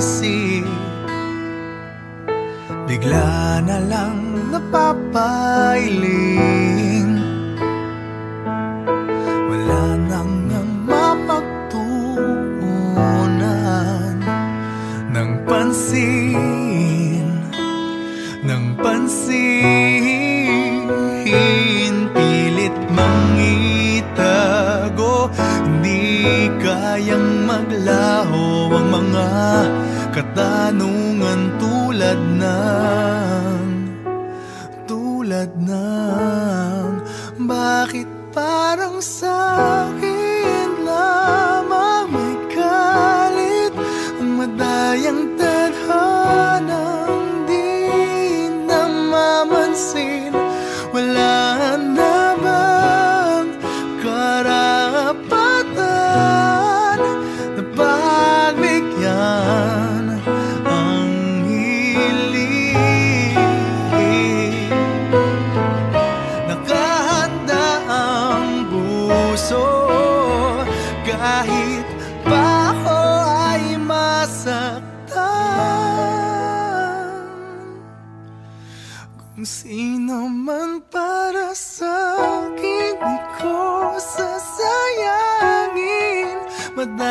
isip Bigla na lang napapailing. Wala nang ang mapagtuunan. Ng pansin Ng pansin Pilit mangitago Hindi kayang maglaho. but that.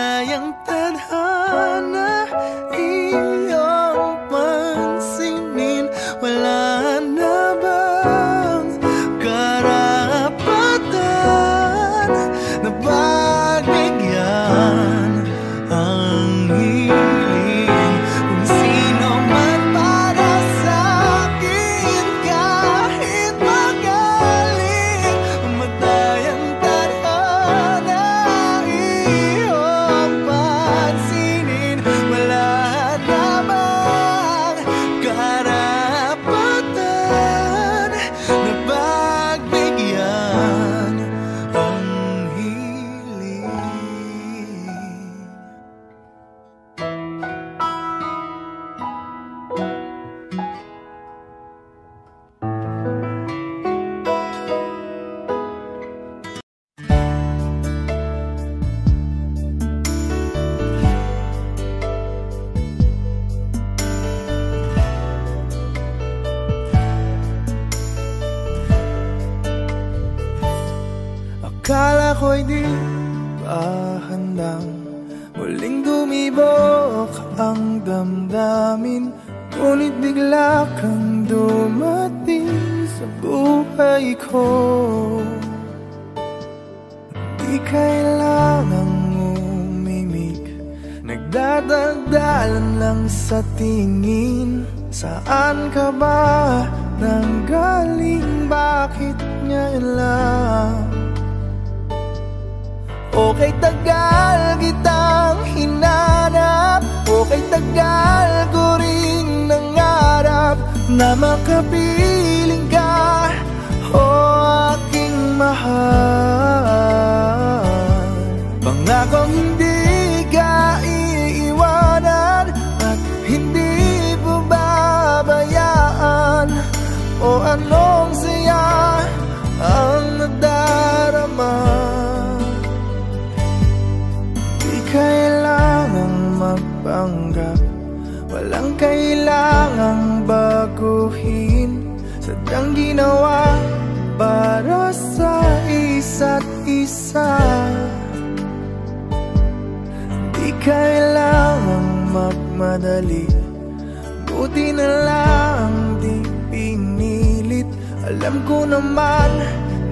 bakit ngayon lang? Okay tagal kitang hinanap Okay tagal ko rin nangarap Na makapiling ka O aking mahal. Pangakong hindi ka iiwanan At hindi bubabayaan O anong saya ang nadarama. Di kailangang magpanggap. Walang kailangang baguhin. Sadyang ginawa para sa isa't isa. Di kailangang magmadali. Buti na lang Alam ko naman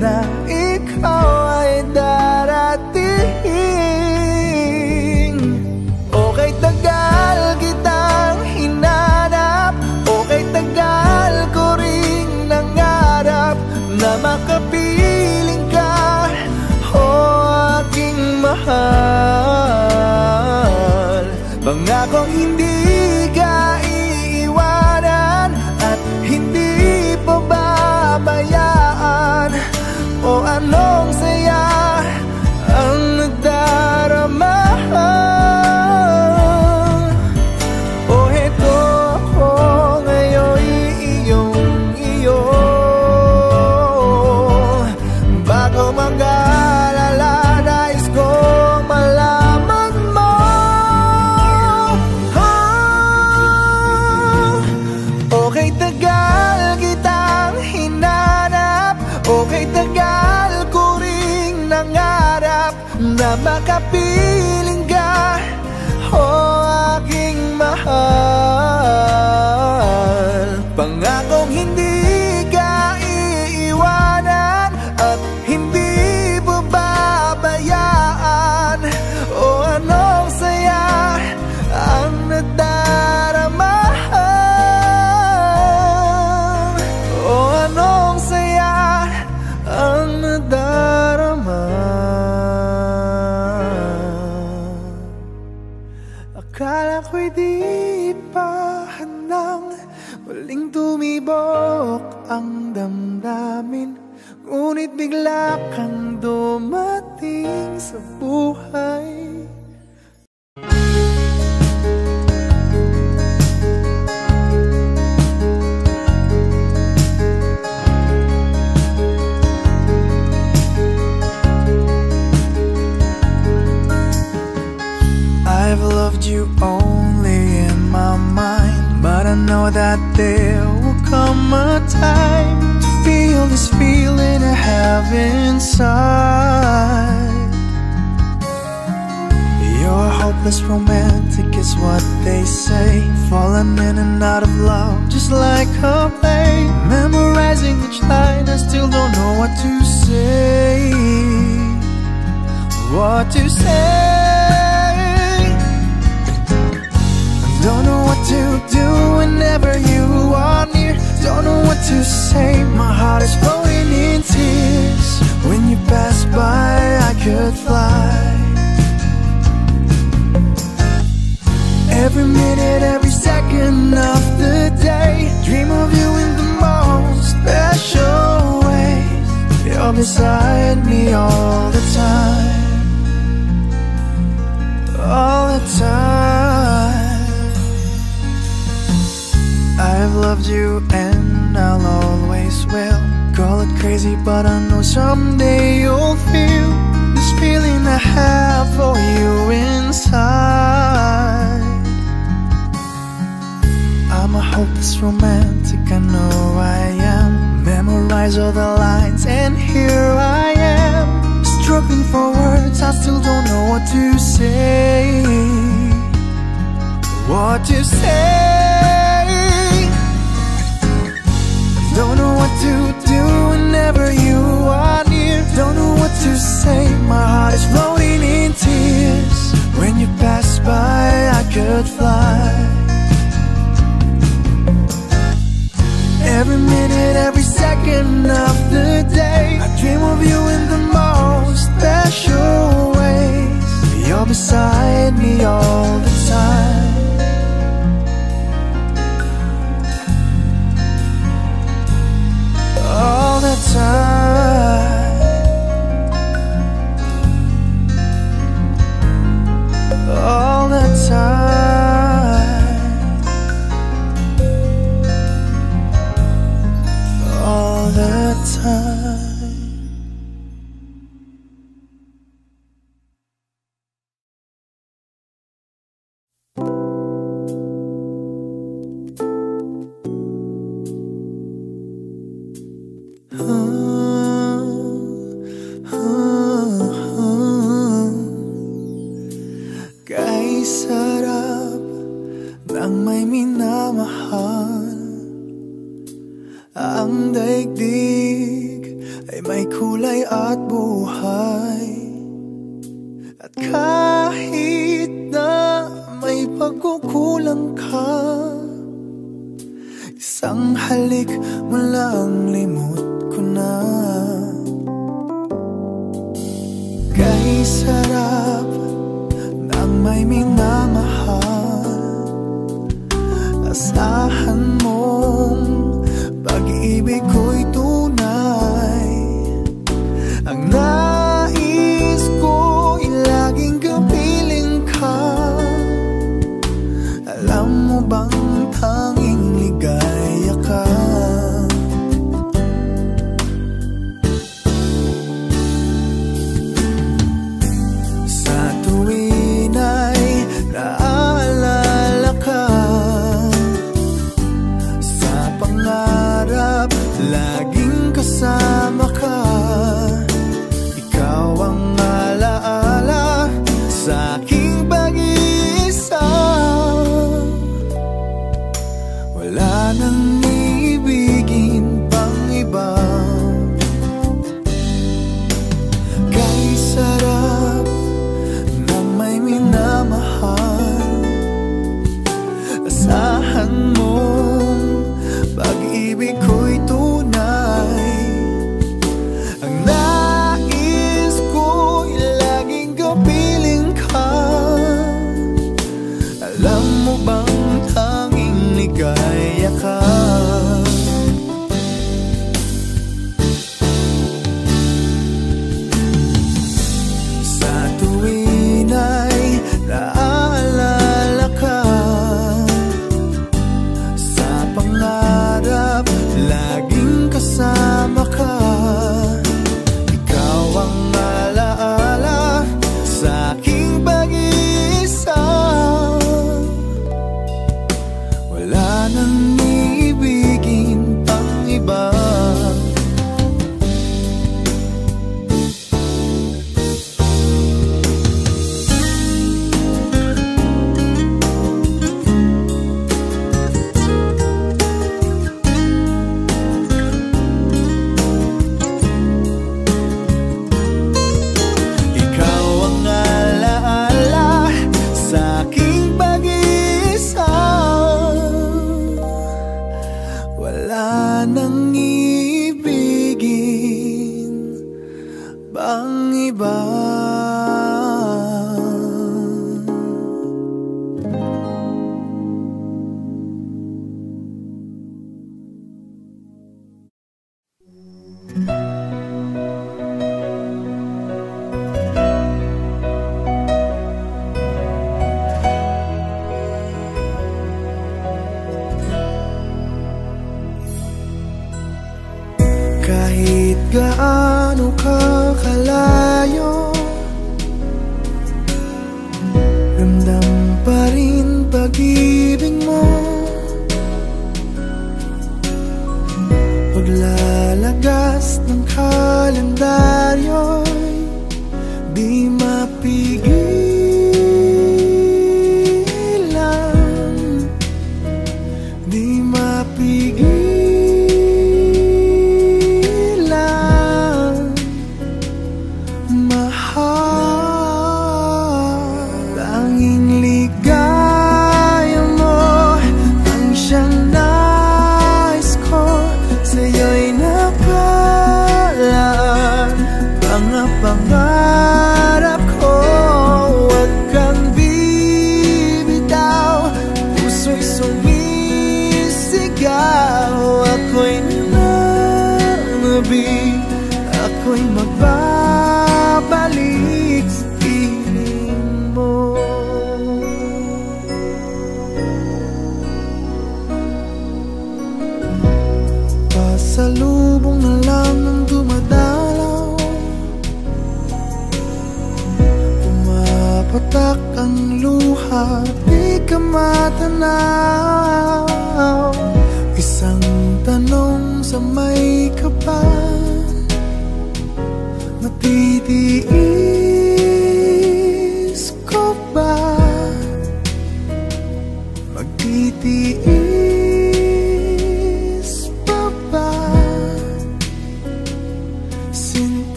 na ikaw ay darating. Okay tagal kitang hinanap. Okay tagal ko ring nangarap Na makapiling ka. O aking mahal Pangakong hindi pababayaan O anong saya ang nadarama have inside. You're hopeless romantic, is what they say. Falling in and out of love, just like a play. Memorizing each line, I still don't know what to say. What to say? Don't know what to do whenever you are near. Don't know what to say. My heart is floating in tears. When you pass by, I could fly. Every minute, every second of the day, dream of you in the most special ways. You're beside me all the time, all the time. I've loved you and I'll always will. Call it crazy, but I know someday you'll feel this feeling I have for you inside. I'm a hopeless romantic, I know I am. Memorize all the lines, and here I am. Struggling for words, I still don't know what to say. What to say? Don't know what to whenever you are near. Don't know what to say. My heart is floating in tears. When you pass by, I could fly. Every minute, every second of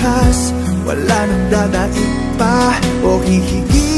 lakas Wala nang dadaig pa o hihigit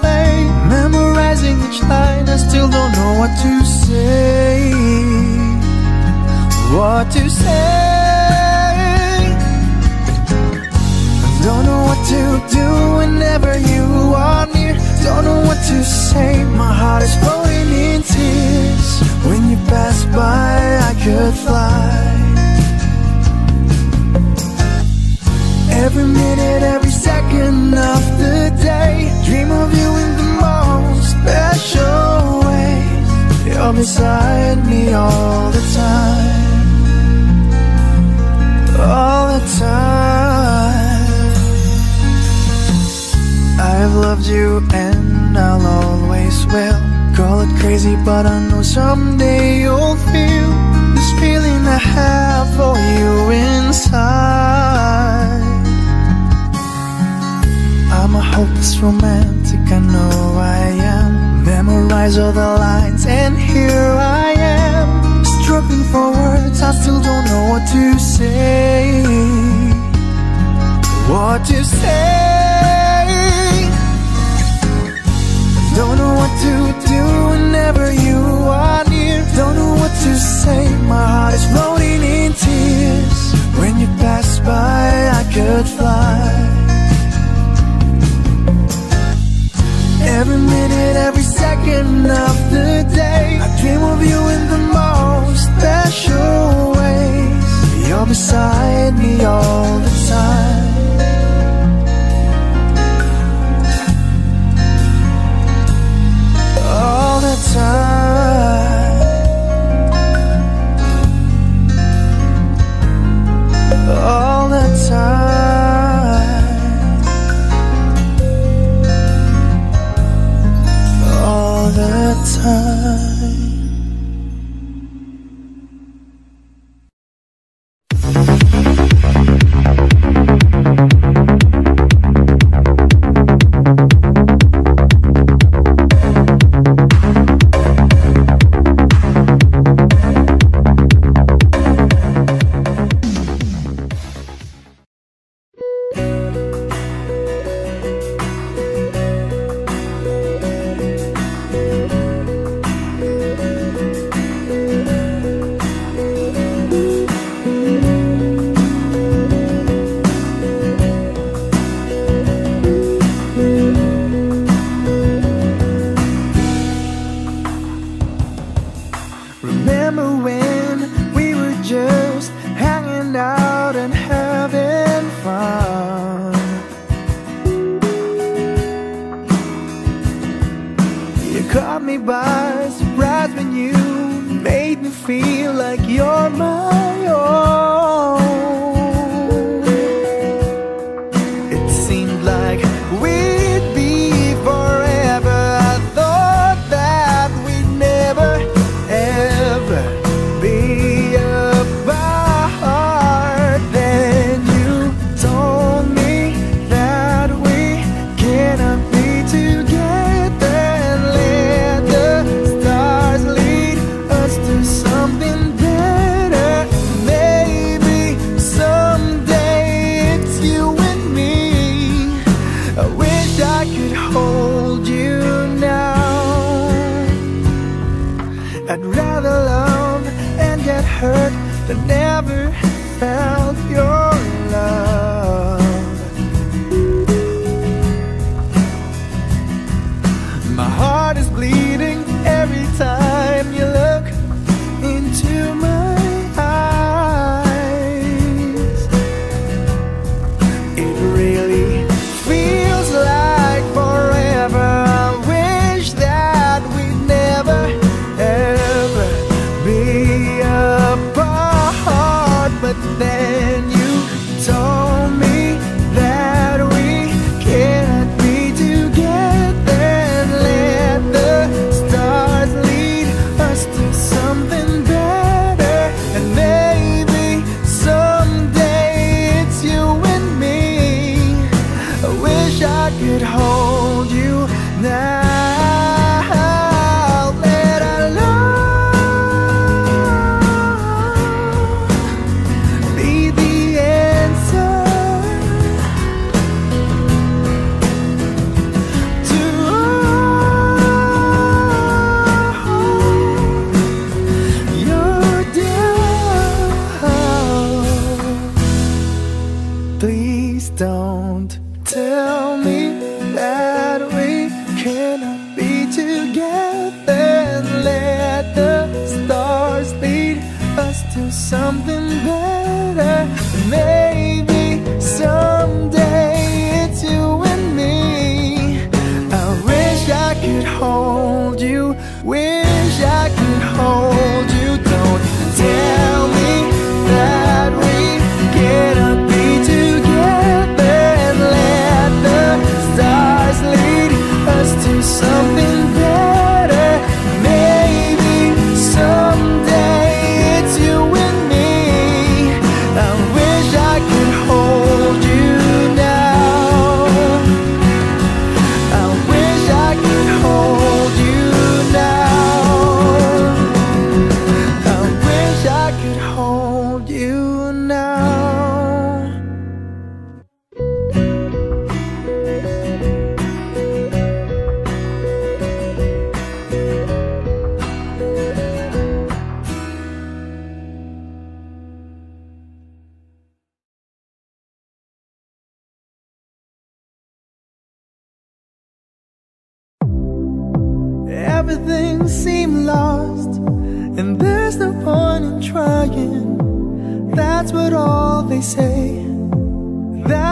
play. Memorizing each line, I still don't know what to say. What to say? Don't know what to do whenever you are near. Don't know what to say. My heart is floating in tears. When you pass by, I could fly. Every minute, every second of the day, dream of you in the most special ways. You're beside me all the time, all the time. I've loved you and I'll always will. Call it crazy, but I know someday you'll feel this feeling I have for you inside. I'm a hopeless romantic, I know I am. Memorize all the lines, and here I am. Struggling for words, I still don't know what to say. What to say? Don't know what to do whenever you are near. Don't know what to say. My heart is floating in tears. When you pass by, I could fly. Every minute, every second of the day, I dream of you in the most special ways. You're beside me all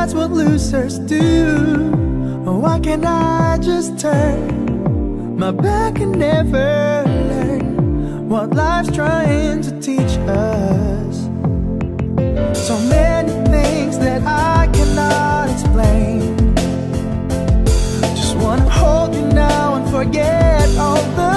that's what losers do. Oh, why can't I just turn my back and never learn what life's trying to teach us? So many things that I cannot explain. Just wanna hold you now and forget all the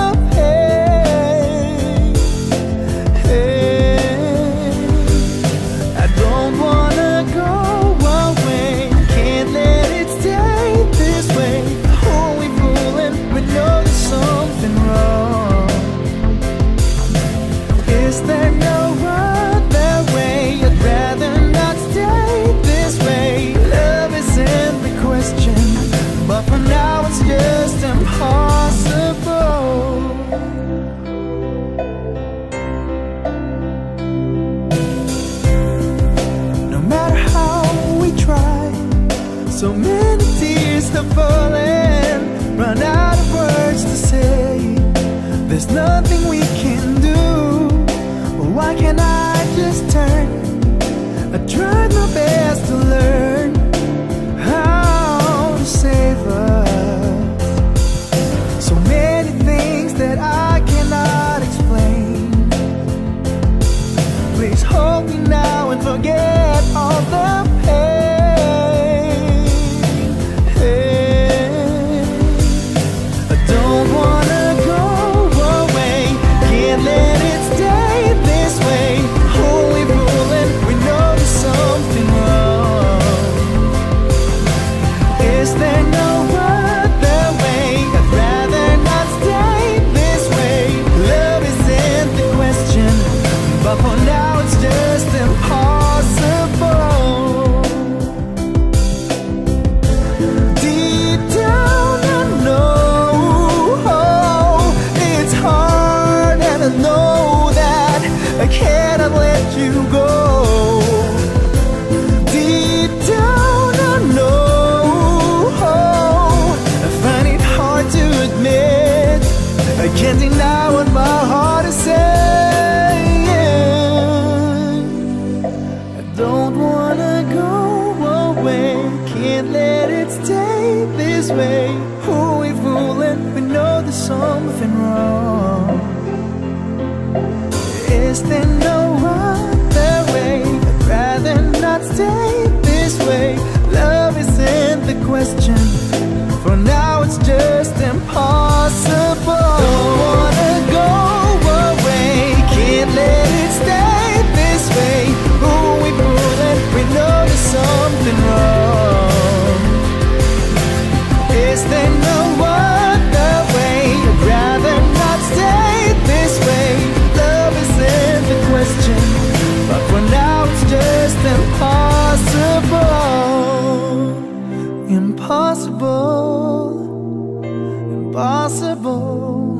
Impossible.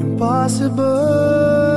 Impossible.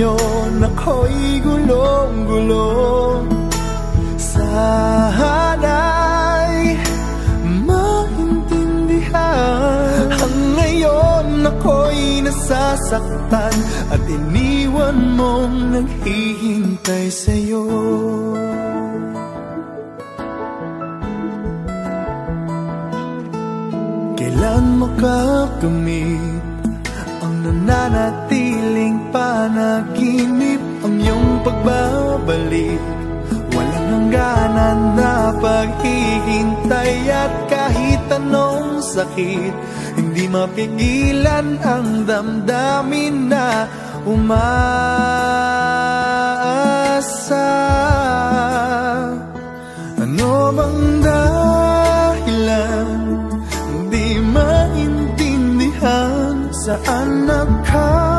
ngayon ako'y gulong-gulong Sana'y maintindihan. Ang ngayon ako'y nasasaktan At iniwan mong naghihintay sa'yo. Kailan mo kakamit ang nananat panaginip ang iyong pagbabalik. Walang hangganan na paghihintay at kahit anong sakit Hindi mapigilan ang damdamin na umaasa. Ano bang dahilan? Hindi maintindihan saan nagkakas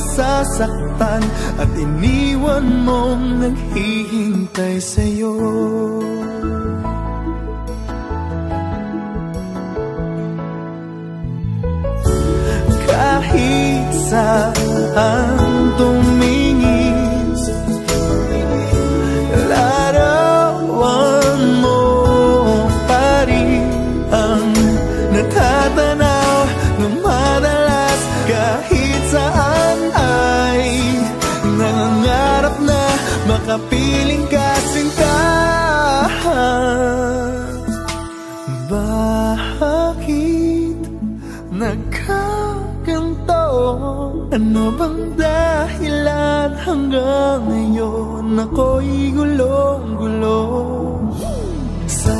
nasasaktan At iniwan mong naghihintay sa'yo. Kahit saan tumingin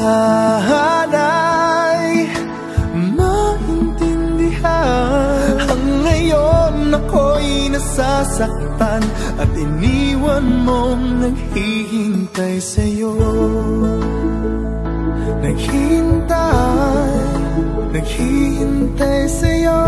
sana'y maintindihan. Ang ngayon ako'y nasasaktan At iniwan mong naghihintay sa'yo. Naghihintay, naghihintay sa'yo.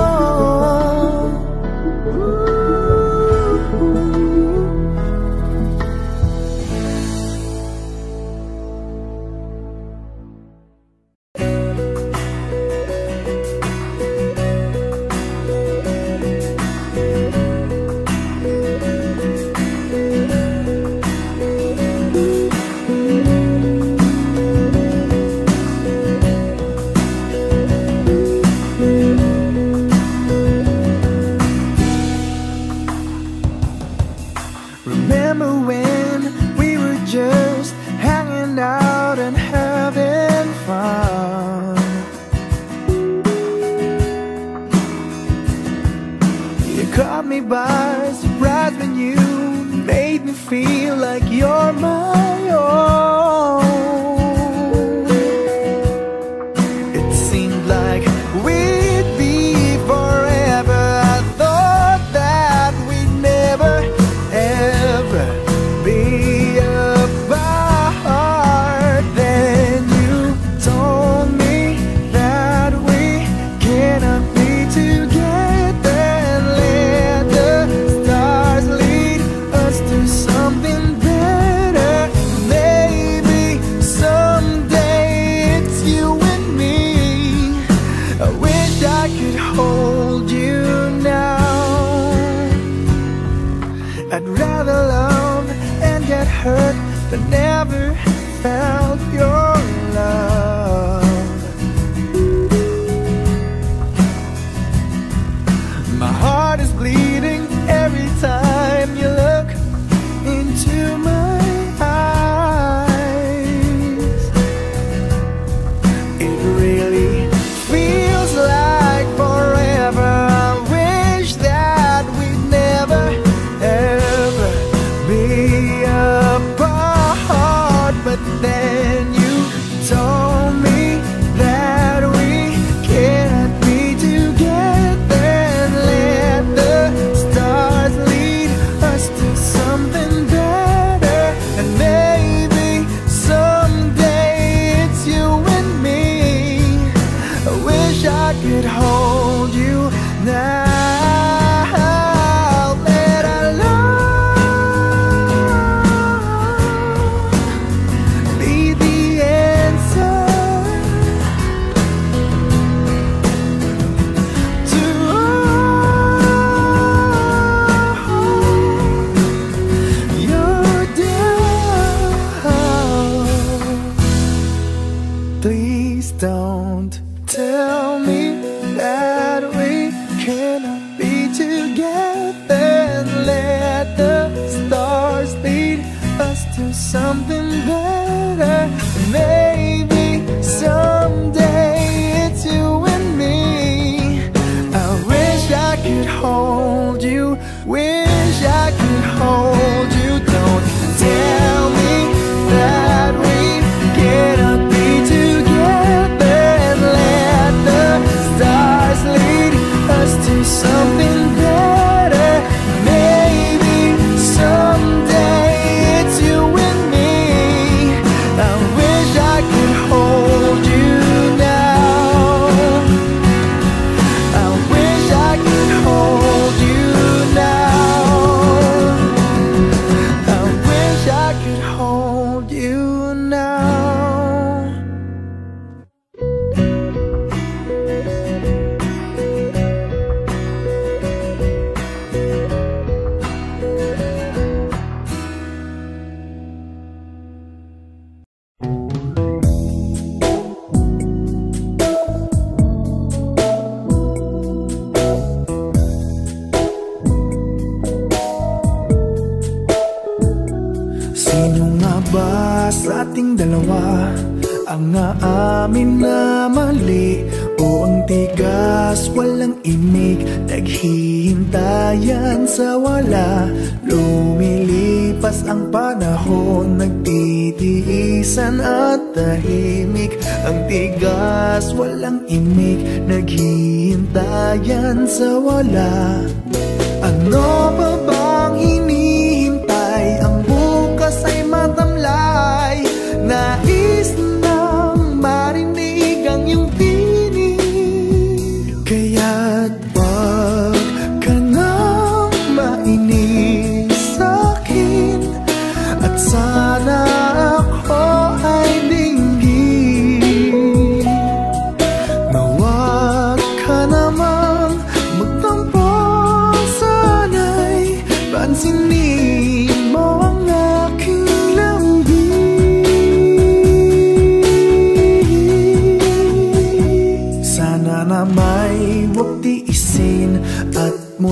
Love.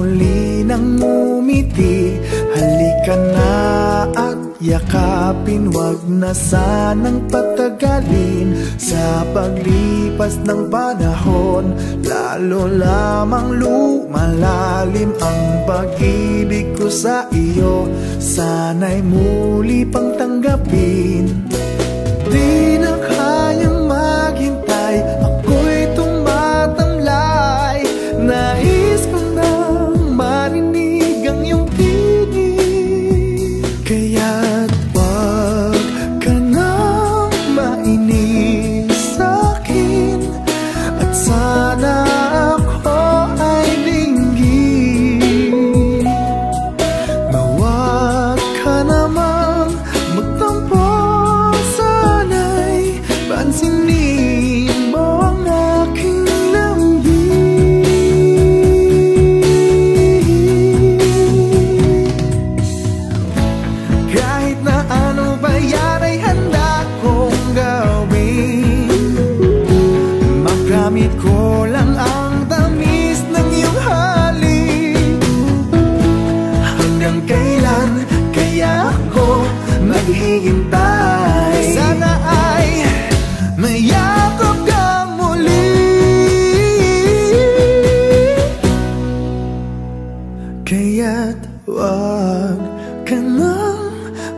muli nang umiti Halika na at yakapin. Wag na sanang patagalin Sa paglipas ng panahon Lalo lamang lumalalim Ang pag-ibig ko sa iyo. Sana'y muli pang tanggapin. Di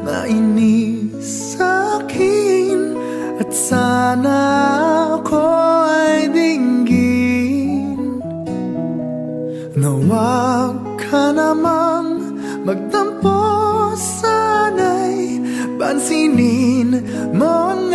Mainis sa akin At sana ako ay dinggin. Na huwag ka namang magtampo Sana'y pansinin mo na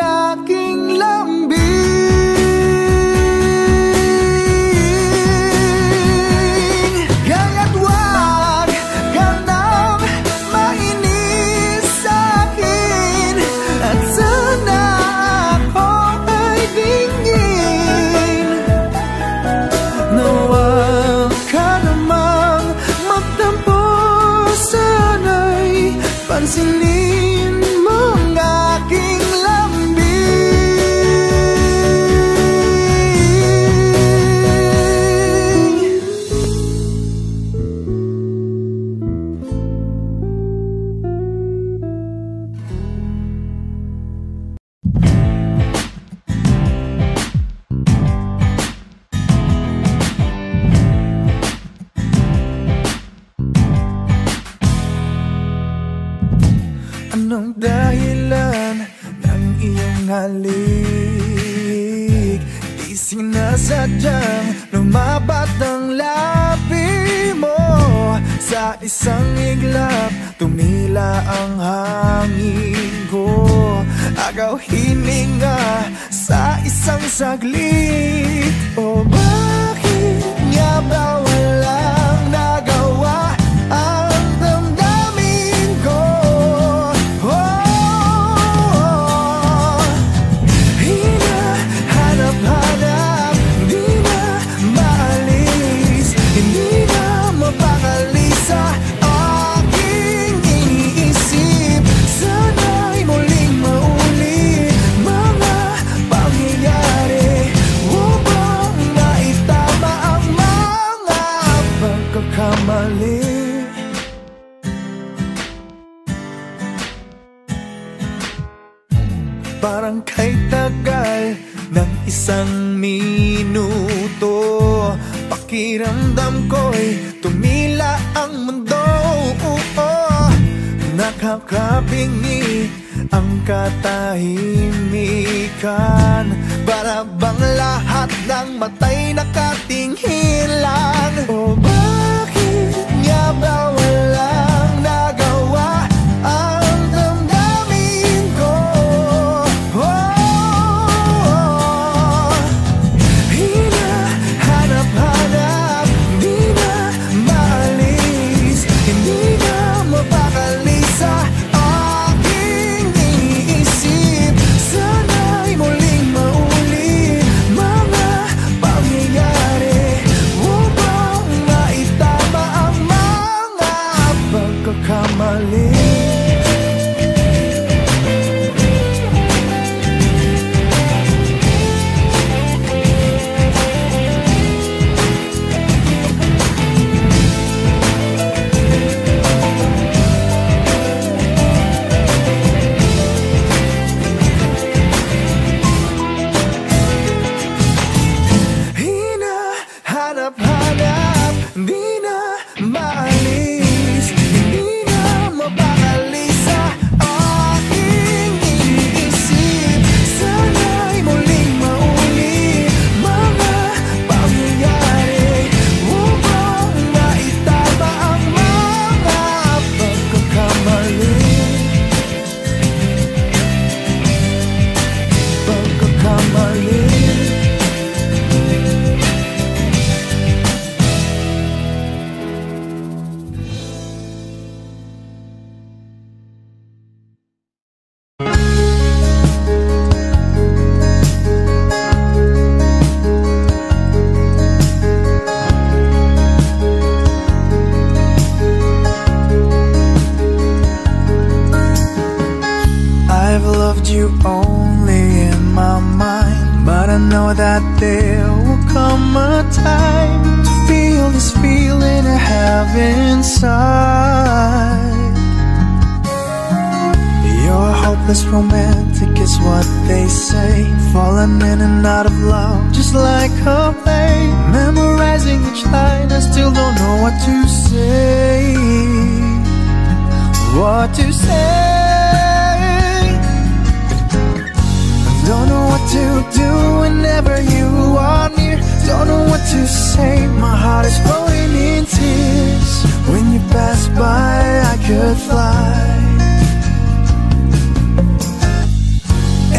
whenever you are near. Don't know what to say, my heart is floating in tears. When you pass by, I could fly.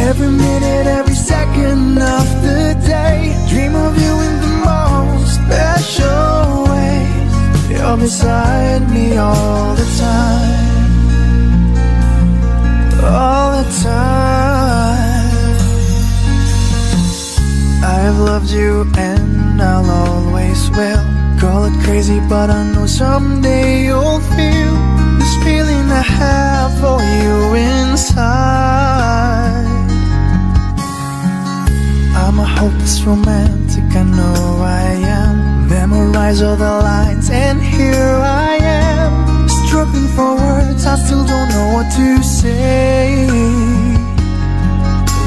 Every minute, every second of the day. Dream of you in the most special ways You're beside me all the time. All the time I've loved you and I'll always will. Call it crazy but I know someday you'll feel This feeling I have for you inside. I'm a hopeless romantic, I know I am. Memorize all the lines and here I am. Struggling for words, I still don't know what to say.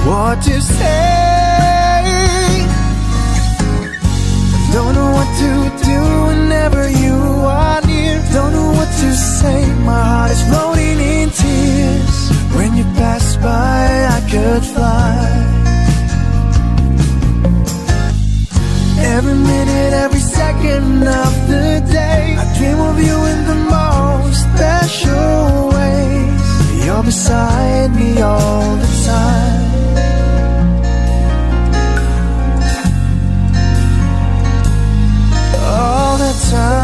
What to say Don't know what to do whenever you are near. Don't know what to say, my heart is floating in tears. When you pass by, I could fly. Every minute, every second of the day I dream of you in the most special ways. You're beside me all the time 사